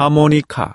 하모니카.